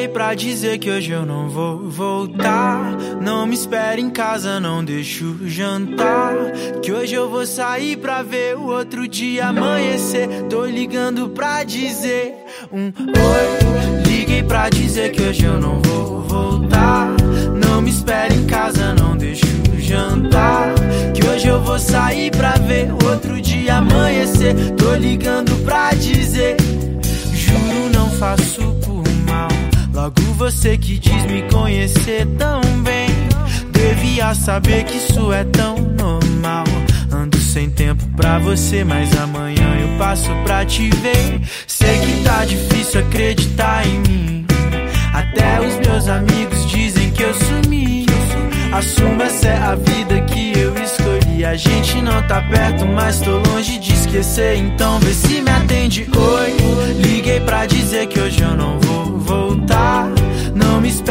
Liguei pra dizer que hoje eu não vou voltar. Não me espere em casa, não deixo jantar. Que hoje eu vou sair pra ver o outro dia amanhecer. Tô ligando pra dizer um oi. Liguei pra dizer que hoje eu não vou voltar. Não me espere em casa, não deixo jantar. Que hoje eu vou sair pra ver o outro dia amanhecer. Tô ligando você que diz me conhecer tão bem. Devia saber que isso é tão normal. Ando sem tempo pra você, mas amanhã eu passo pra te ver. Sei que tá difícil acreditar em mim. Até os meus amigos dizem que eu sumi. Assumo, essa é a vida que eu escolhi. A gente não tá perto, mas tô longe de esquecer. Então vê se me atende. Oi, liguei pra dizer que hoje eu.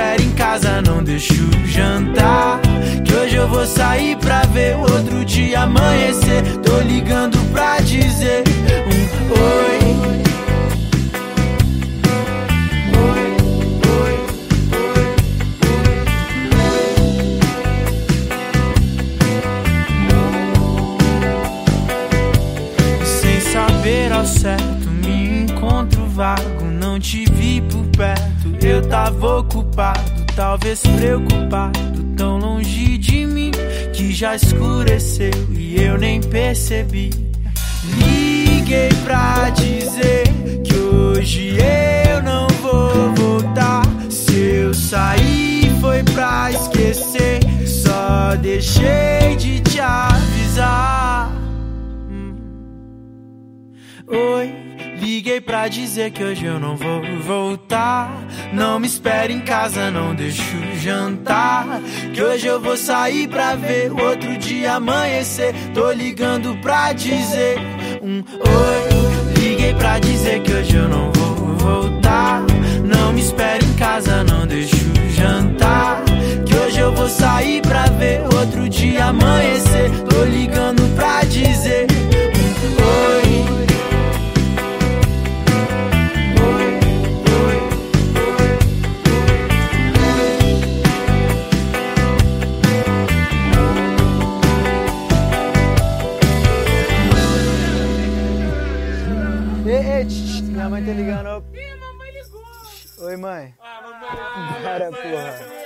Espere em casa, não deixo jantar. Que hoje eu vou sair pra ver o outro dia amanhecer. Tô ligando pra dizer um oi. Sem saber ao certo, me encontro vago. Não te eu tava ocupado, talvez preocupado, tão longe de mim que já escureceu e eu nem percebi. Liguei pra dizer que hoje eu não vou voltar. Se eu sair foi pra esquecer, só deixei de te avisar. Liguei pra dizer que hoje eu não vou voltar. Não me espere em casa, não deixo jantar. Que hoje eu vou sair pra ver outro dia amanhecer. Tô ligando pra dizer um oi. Liguei pra dizer que minha mãe tá ligando. Ih, mamãe ligou. Oi, mãe. Ah, mamãe. Para, porra.